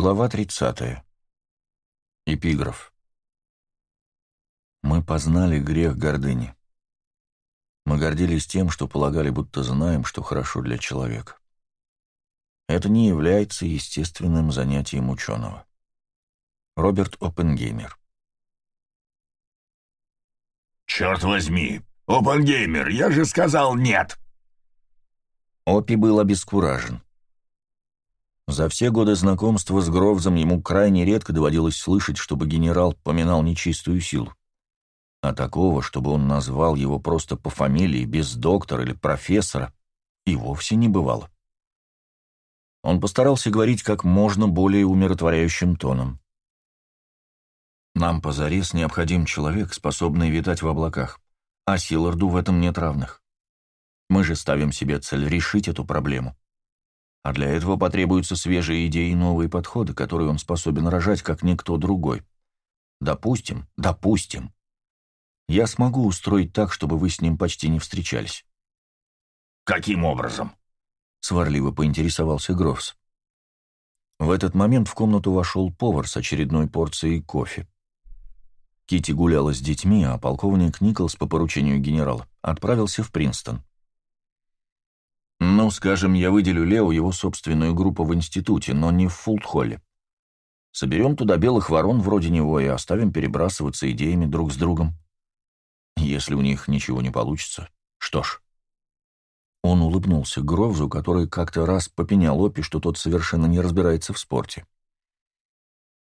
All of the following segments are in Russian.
Глава 30. Эпиграф. Мы познали грех гордыни. Мы гордились тем, что полагали, будто знаем, что хорошо для человека. Это не является естественным занятием ученого. Роберт Оппенгеймер. «Черт возьми! Оппенгеймер, я же сказал нет!» Оппи был обескуражен. За все годы знакомства с Гровзом ему крайне редко доводилось слышать, чтобы генерал поминал нечистую силу. А такого, чтобы он назвал его просто по фамилии, без доктора или профессора, и вовсе не бывало. Он постарался говорить как можно более умиротворяющим тоном. «Нам позарез необходим человек, способный витать в облаках, а Силарду в этом нет равных. Мы же ставим себе цель решить эту проблему. А для этого потребуются свежие идеи и новые подходы, которые он способен рожать, как никто другой. Допустим, допустим. Я смогу устроить так, чтобы вы с ним почти не встречались. «Каким образом?» — сварливо поинтересовался Грофс. В этот момент в комнату вошел повар с очередной порцией кофе. Кити гуляла с детьми, а полковник Николс по поручению генерала отправился в Принстон. Ну, скажем, я выделю Лео его собственную группу в институте, но не в Фултхолле. Соберем туда белых ворон вроде него и оставим перебрасываться идеями друг с другом. Если у них ничего не получится, что ж. Он улыбнулся Гровзу, который как-то раз попенял Опи, что тот совершенно не разбирается в спорте.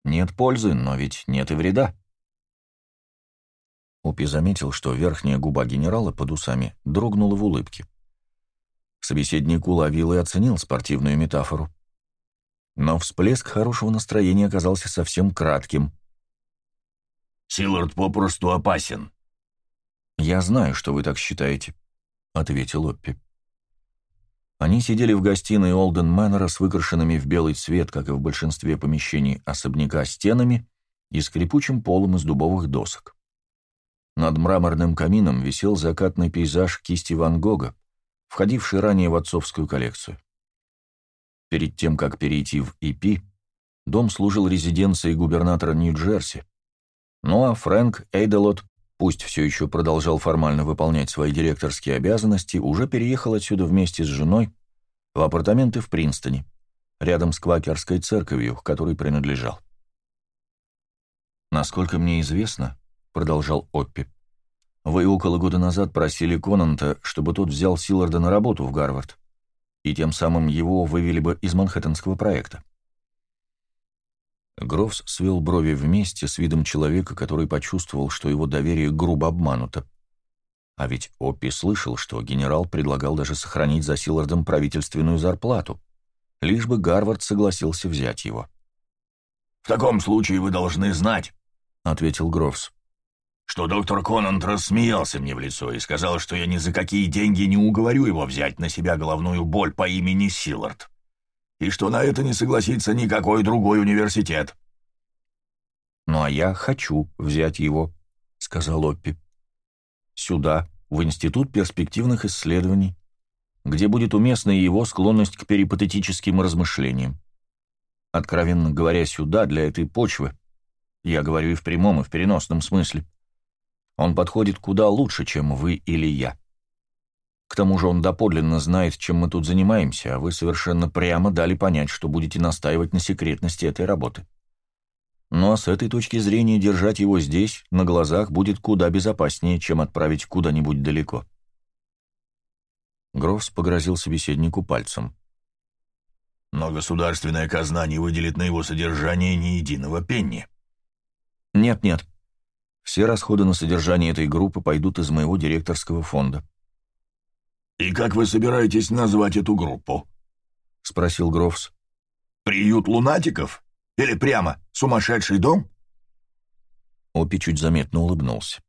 Нет пользы, но ведь нет и вреда. Опи заметил, что верхняя губа генерала под усами дрогнула в улыбке. Собеседник уловил и оценил спортивную метафору. Но всплеск хорошего настроения оказался совсем кратким. «Силард попросту опасен». «Я знаю, что вы так считаете», — ответил Оппи. Они сидели в гостиной Олден Мэннера с выкрашенными в белый цвет, как и в большинстве помещений особняка, стенами и скрипучим полом из дубовых досок. Над мраморным камином висел закатный пейзаж кисти Ван Гога, входивший ранее в отцовскую коллекцию. Перед тем, как перейти в ИП, дом служил резиденцией губернатора Нью-Джерси, ну а Фрэнк Эйделот, пусть все еще продолжал формально выполнять свои директорские обязанности, уже переехал отсюда вместе с женой в апартаменты в Принстоне, рядом с квакерской церковью, которой принадлежал. «Насколько мне известно», — продолжал Оппи, вы около года назад просили Конанта, чтобы тот взял Силарда на работу в Гарвард, и тем самым его вывели бы из Манхэттенского проекта. Грофс свел брови вместе с видом человека, который почувствовал, что его доверие грубо обмануто. А ведь Оппи слышал, что генерал предлагал даже сохранить за Силардом правительственную зарплату, лишь бы Гарвард согласился взять его. «В таком случае вы должны знать», — ответил Грофс, что доктор Конант рассмеялся мне в лицо и сказал, что я ни за какие деньги не уговорю его взять на себя головную боль по имени Силард, и что на это не согласится никакой другой университет. «Ну а я хочу взять его», — сказал Оппи. «Сюда, в Институт перспективных исследований, где будет уместна его склонность к перипатетическим размышлениям. Откровенно говоря, сюда, для этой почвы, я говорю и в прямом, и в переносном смысле, он подходит куда лучше, чем вы или я. К тому же он доподлинно знает, чем мы тут занимаемся, а вы совершенно прямо дали понять, что будете настаивать на секретности этой работы. Ну а с этой точки зрения держать его здесь, на глазах, будет куда безопаснее, чем отправить куда-нибудь далеко. Грофс погрозил собеседнику пальцем. «Но государственная казна не выделит на его содержание ни единого пенни». «Нет-нет, все расходы на содержание этой группы пойдут из моего директорского фонда. «И как вы собираетесь назвать эту группу?» — спросил Грофс. «Приют лунатиков? Или прямо сумасшедший дом?» Опи чуть заметно улыбнулся.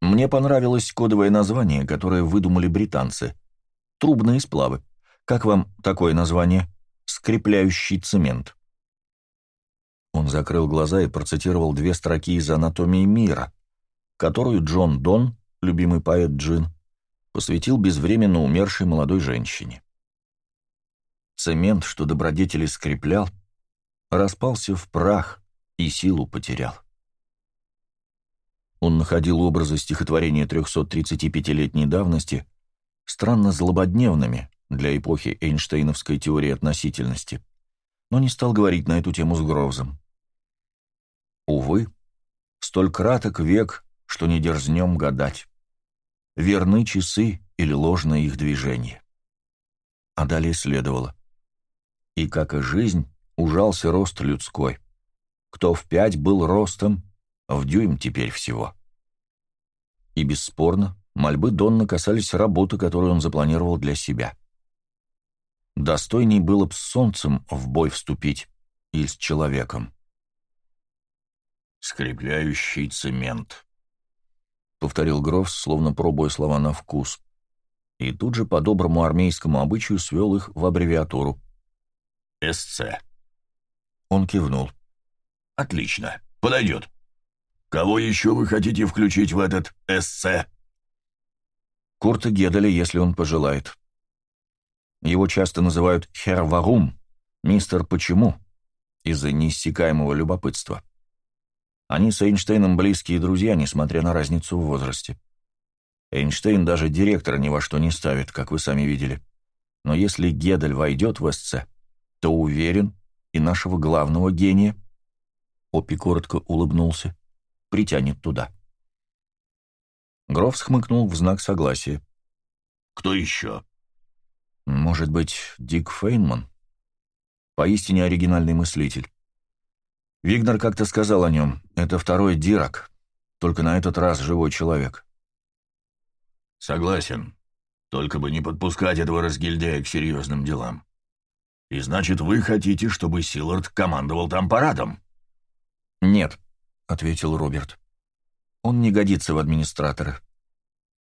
«Мне понравилось кодовое название, которое выдумали британцы. Трубные сплавы. Как вам такое название? Скрепляющий цемент». Он закрыл глаза и процитировал две строки из «Анатомии мира», которую Джон Дон, любимый поэт Джин, посвятил безвременно умершей молодой женщине. Цемент, что добродетели скреплял, распался в прах и силу потерял. Он находил образы стихотворения 335-летней давности странно злободневными для эпохи Эйнштейновской теории относительности, но не стал говорить на эту тему с Гровзом. Увы, столь краток век, что не дерзнем гадать. Верны часы или ложное их движение. А далее следовало. И, как и жизнь, ужался рост людской. Кто в пять был ростом, в дюйм теперь всего. И бесспорно, мольбы Донна касались работы, которую он запланировал для себя. Достойней было б с солнцем в бой вступить или с человеком. «Скрепляющий цемент», — повторил Грофс, словно пробуя слова на вкус, и тут же по доброму армейскому обычаю свел их в аббревиатуру. «СЦ». Он кивнул. «Отлично, подойдет. Кого еще вы хотите включить в этот СЦ?» Курта Геделя, если он пожелает. Его часто называют «Хер Варум», «Мистер Почему», из-за неиссякаемого любопытства. Они с Эйнштейном близкие друзья, несмотря на разницу в возрасте. Эйнштейн даже директора ни во что не ставит, как вы сами видели. Но если Гедель войдет в СЦ, то уверен, и нашего главного гения, Опи коротко улыбнулся, притянет туда. Гроф схмыкнул в знак согласия. «Кто еще?» «Может быть, Дик Фейнман?» Поистине оригинальный мыслитель. Вигнер как-то сказал о нем, это второй Дирак, только на этот раз живой человек. «Согласен. Только бы не подпускать этого разгильдяя к серьезным делам. И значит, вы хотите, чтобы Силард командовал там парадом?» «Нет», — ответил Роберт. «Он не годится в администраторы.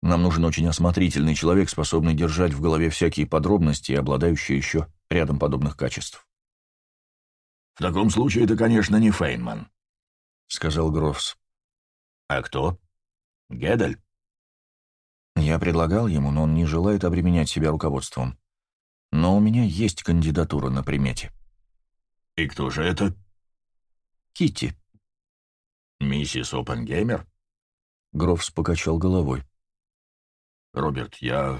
Нам нужен очень осмотрительный человек, способный держать в голове всякие подробности и обладающий еще рядом подобных качеств». «В таком случае это, конечно, не Фейнман», — сказал Грофс. «А кто? Гедель?» Я предлагал ему, но он не желает обременять себя руководством. Но у меня есть кандидатура на примете. «И кто же это?» Китти. «Миссис Оппенгеймер?» Грофс покачал головой. «Роберт, я...»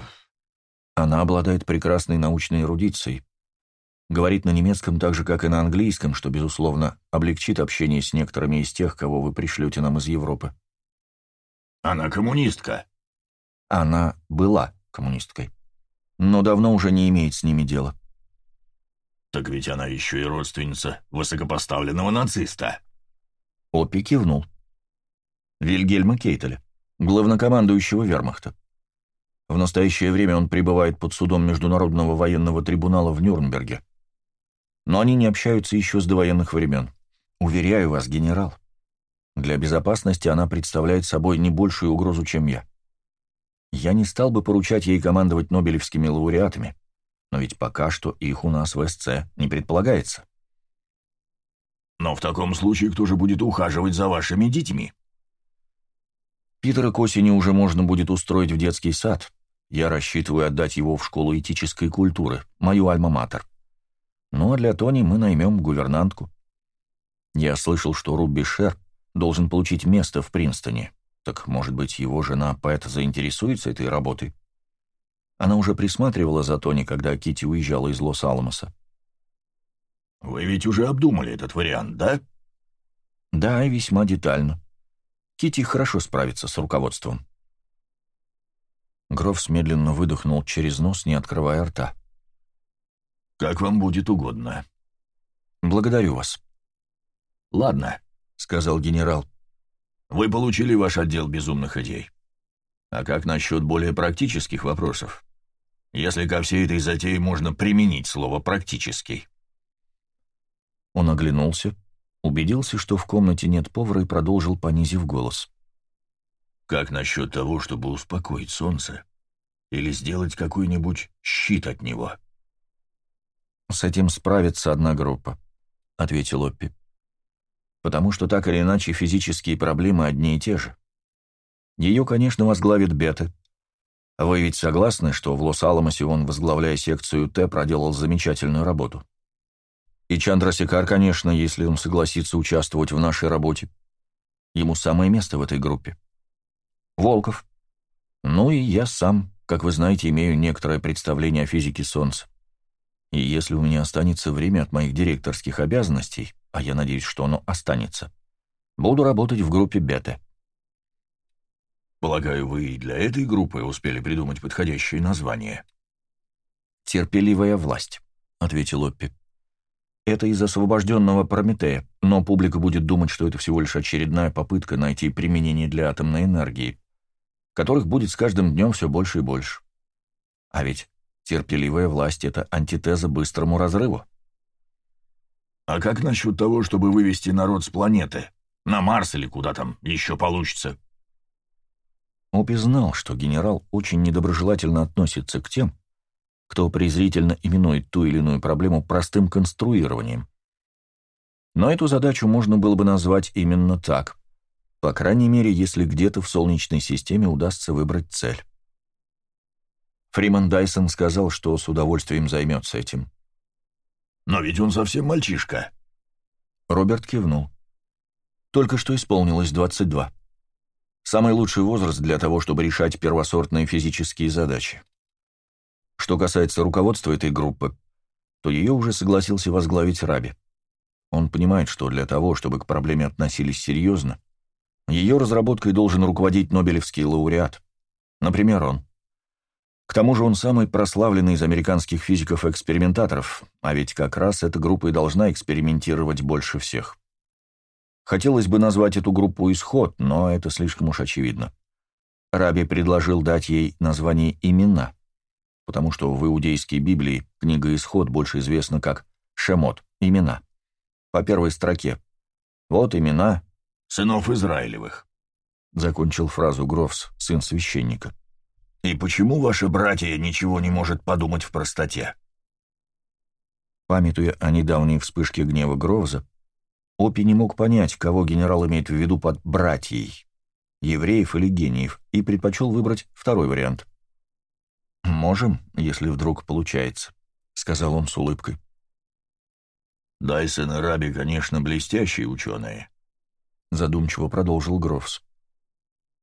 Она обладает прекрасной научной эрудицией. Говорит на немецком так же, как и на английском, что, безусловно, облегчит общение с некоторыми из тех, кого вы пришлете нам из Европы. «Она коммунистка». Она была коммунисткой, но давно уже не имеет с ними дела. «Так ведь она еще и родственница высокопоставленного нациста». Оппи кивнул. Вильгельма Кейтеля, главнокомандующего вермахта. В настоящее время он пребывает под судом Международного военного трибунала в Нюрнберге. Но они не общаются еще с довоенных времен. Уверяю вас, генерал, для безопасности она представляет собой не большую угрозу, чем я. Я не стал бы поручать ей командовать нобелевскими лауреатами, но ведь пока что их у нас в СЦ не предполагается. Но в таком случае кто же будет ухаживать за вашими детьми? Питера к осени уже можно будет устроить в детский сад. Я рассчитываю отдать его в школу этической культуры, мою альма-матер. Ну а для Тони мы наймем гувернантку. Я слышал, что Рубби Шер должен получить место в Принстоне. Так, может быть, его жена Пэт заинтересуется этой работой? Она уже присматривала за Тони, когда Кити уезжала из Лос-Аламоса. «Вы ведь уже обдумали этот вариант, да?» «Да, и весьма детально. Кити хорошо справится с руководством». Грофс медленно выдохнул через нос, не открывая рта. «Как вам будет угодно». «Благодарю вас». «Ладно», — сказал генерал. «Вы получили ваш отдел безумных идей. А как насчет более практических вопросов? Если ко всей этой затее можно применить слово «практический». Он оглянулся, убедился, что в комнате нет повара, и продолжил, понизив голос. «Как насчет того, чтобы успокоить солнце? Или сделать какой-нибудь щит от него?» «С этим справится одна группа», — ответил Оппи. «Потому что так или иначе физические проблемы одни и те же. Ее, конечно, возглавит Бета. Вы ведь согласны, что в Лос-Аламосе он, возглавляя секцию Т, проделал замечательную работу?» И Чандрасикар, конечно, если он согласится участвовать в нашей работе. Ему самое место в этой группе. Волков. Ну и я сам, как вы знаете, имею некоторое представление о физике Солнца. И если у меня останется время от моих директорских обязанностей, а я надеюсь, что оно останется, буду работать в группе бета. Полагаю, вы и для этой группы успели придумать подходящее название. «Терпеливая власть», — ответил Оппи. «Это из освобожденного Прометея, но публика будет думать, что это всего лишь очередная попытка найти применение для атомной энергии, которых будет с каждым днем все больше и больше. А ведь терпеливая власть — это антитеза быстрому разрыву. «А как насчет того, чтобы вывести народ с планеты? На Марс или куда там еще получится?» Опи знал, что генерал очень недоброжелательно относится к тем, кто презрительно именует ту или иную проблему простым конструированием. Но эту задачу можно было бы назвать именно так, по крайней мере, если где-то в Солнечной системе удастся выбрать цель. Фриман Дайсон сказал, что с удовольствием займется этим. «Но ведь он совсем мальчишка». Роберт кивнул. «Только что исполнилось 22. Самый лучший возраст для того, чтобы решать первосортные физические задачи. Что касается руководства этой группы, то ее уже согласился возглавить Раби. Он понимает, что для того, чтобы к проблеме относились серьезно, ее разработкой должен руководить Нобелевский лауреат. Например, он. К тому же он самый прославленный из американских физиков-экспериментаторов, а ведь как раз эта группа и должна экспериментировать больше всех. Хотелось бы назвать эту группу «Исход», но это слишком уж очевидно. Раби предложил дать ей название «Имена», потому что в иудейской Библии книга «Исход» больше известна как «Шемот» — «Имена». По первой строке. Вот имена сынов Израилевых», — закончил фразу Грофс, сын священника. «И почему ваши братья ничего не может подумать в простоте?» Памятуя о недавней вспышке гнева Гровза, Опи не мог понять, кого генерал имеет в виду под «братьей» — евреев или гениев, и предпочел выбрать второй вариант. «Можем, если вдруг получается», — сказал он с улыбкой. «Дайсон и Раби, конечно, блестящие ученые», — задумчиво продолжил Грофс.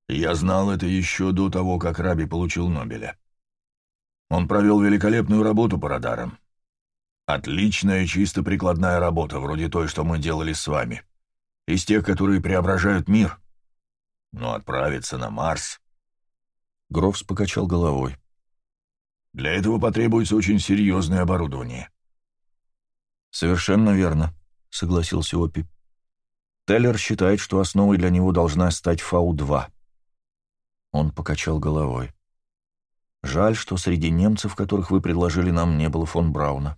«Я знал это еще до того, как Раби получил Нобеля. Он провел великолепную работу по радарам. Отличная, чисто прикладная работа, вроде той, что мы делали с вами. Из тех, которые преображают мир. Но отправиться на Марс...» Грофс покачал головой. «Для этого потребуется очень серьезное оборудование». «Совершенно верно», — согласился Опи. Теллер считает, что основой для него должна стать Фау-2. Он покачал головой. Жаль, что среди немцев, которых вы предложили нам, не было фон Брауна.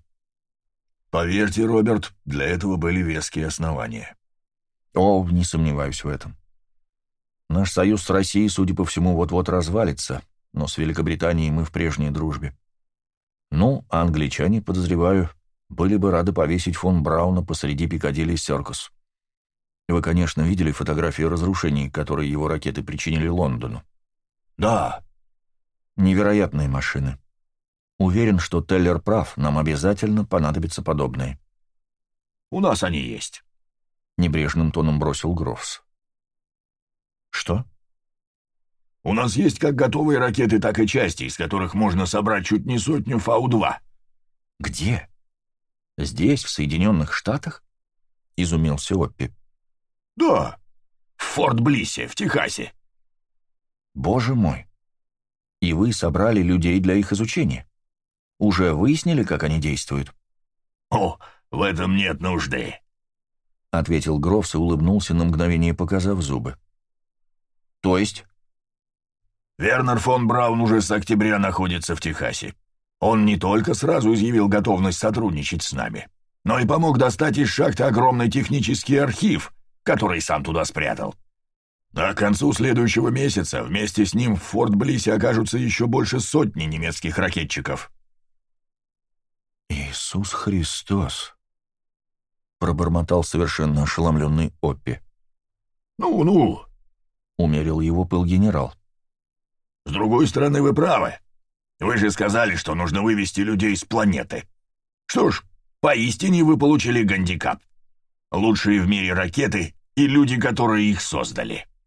Поверьте, Роберт, для этого были веские основания. О, не сомневаюсь в этом. Наш союз с Россией, судя по всему, вот-вот развалится, но с Великобританией мы в прежней дружбе. Ну, а англичане, подозреваю, были бы рады повесить фон Брауна посреди Пикадилли Серкус. Вы, конечно, видели фотографии разрушений, которые его ракеты причинили Лондону. Да. Невероятные машины. Уверен, что Теллер прав, нам обязательно понадобятся подобные. У нас они есть. Небрежным тоном бросил Грофс. Что? У нас есть как готовые ракеты, так и части, из которых можно собрать чуть не сотню Фау-2. Где? Здесь, в Соединенных Штатах? Изумился Оппи. «Да, в Форт Блиссе, в Техасе». «Боже мой! И вы собрали людей для их изучения? Уже выяснили, как они действуют?» «О, в этом нет нужды», — ответил Грофс и улыбнулся на мгновение, показав зубы. «То есть?» «Вернер фон Браун уже с октября находится в Техасе. Он не только сразу изъявил готовность сотрудничать с нами, но и помог достать из шахты огромный технический архив, который сам туда спрятал. А к концу следующего месяца вместе с ним в Форт Блисе окажутся еще больше сотни немецких ракетчиков. «Иисус Христос!» — пробормотал совершенно ошеломленный Оппи. «Ну-ну!» — умерил его пыл генерал. «С другой стороны, вы правы. Вы же сказали, что нужно вывести людей с планеты. Что ж, Поистине вы получили гандикап. Лучшие в мире ракеты и люди, которые их создали.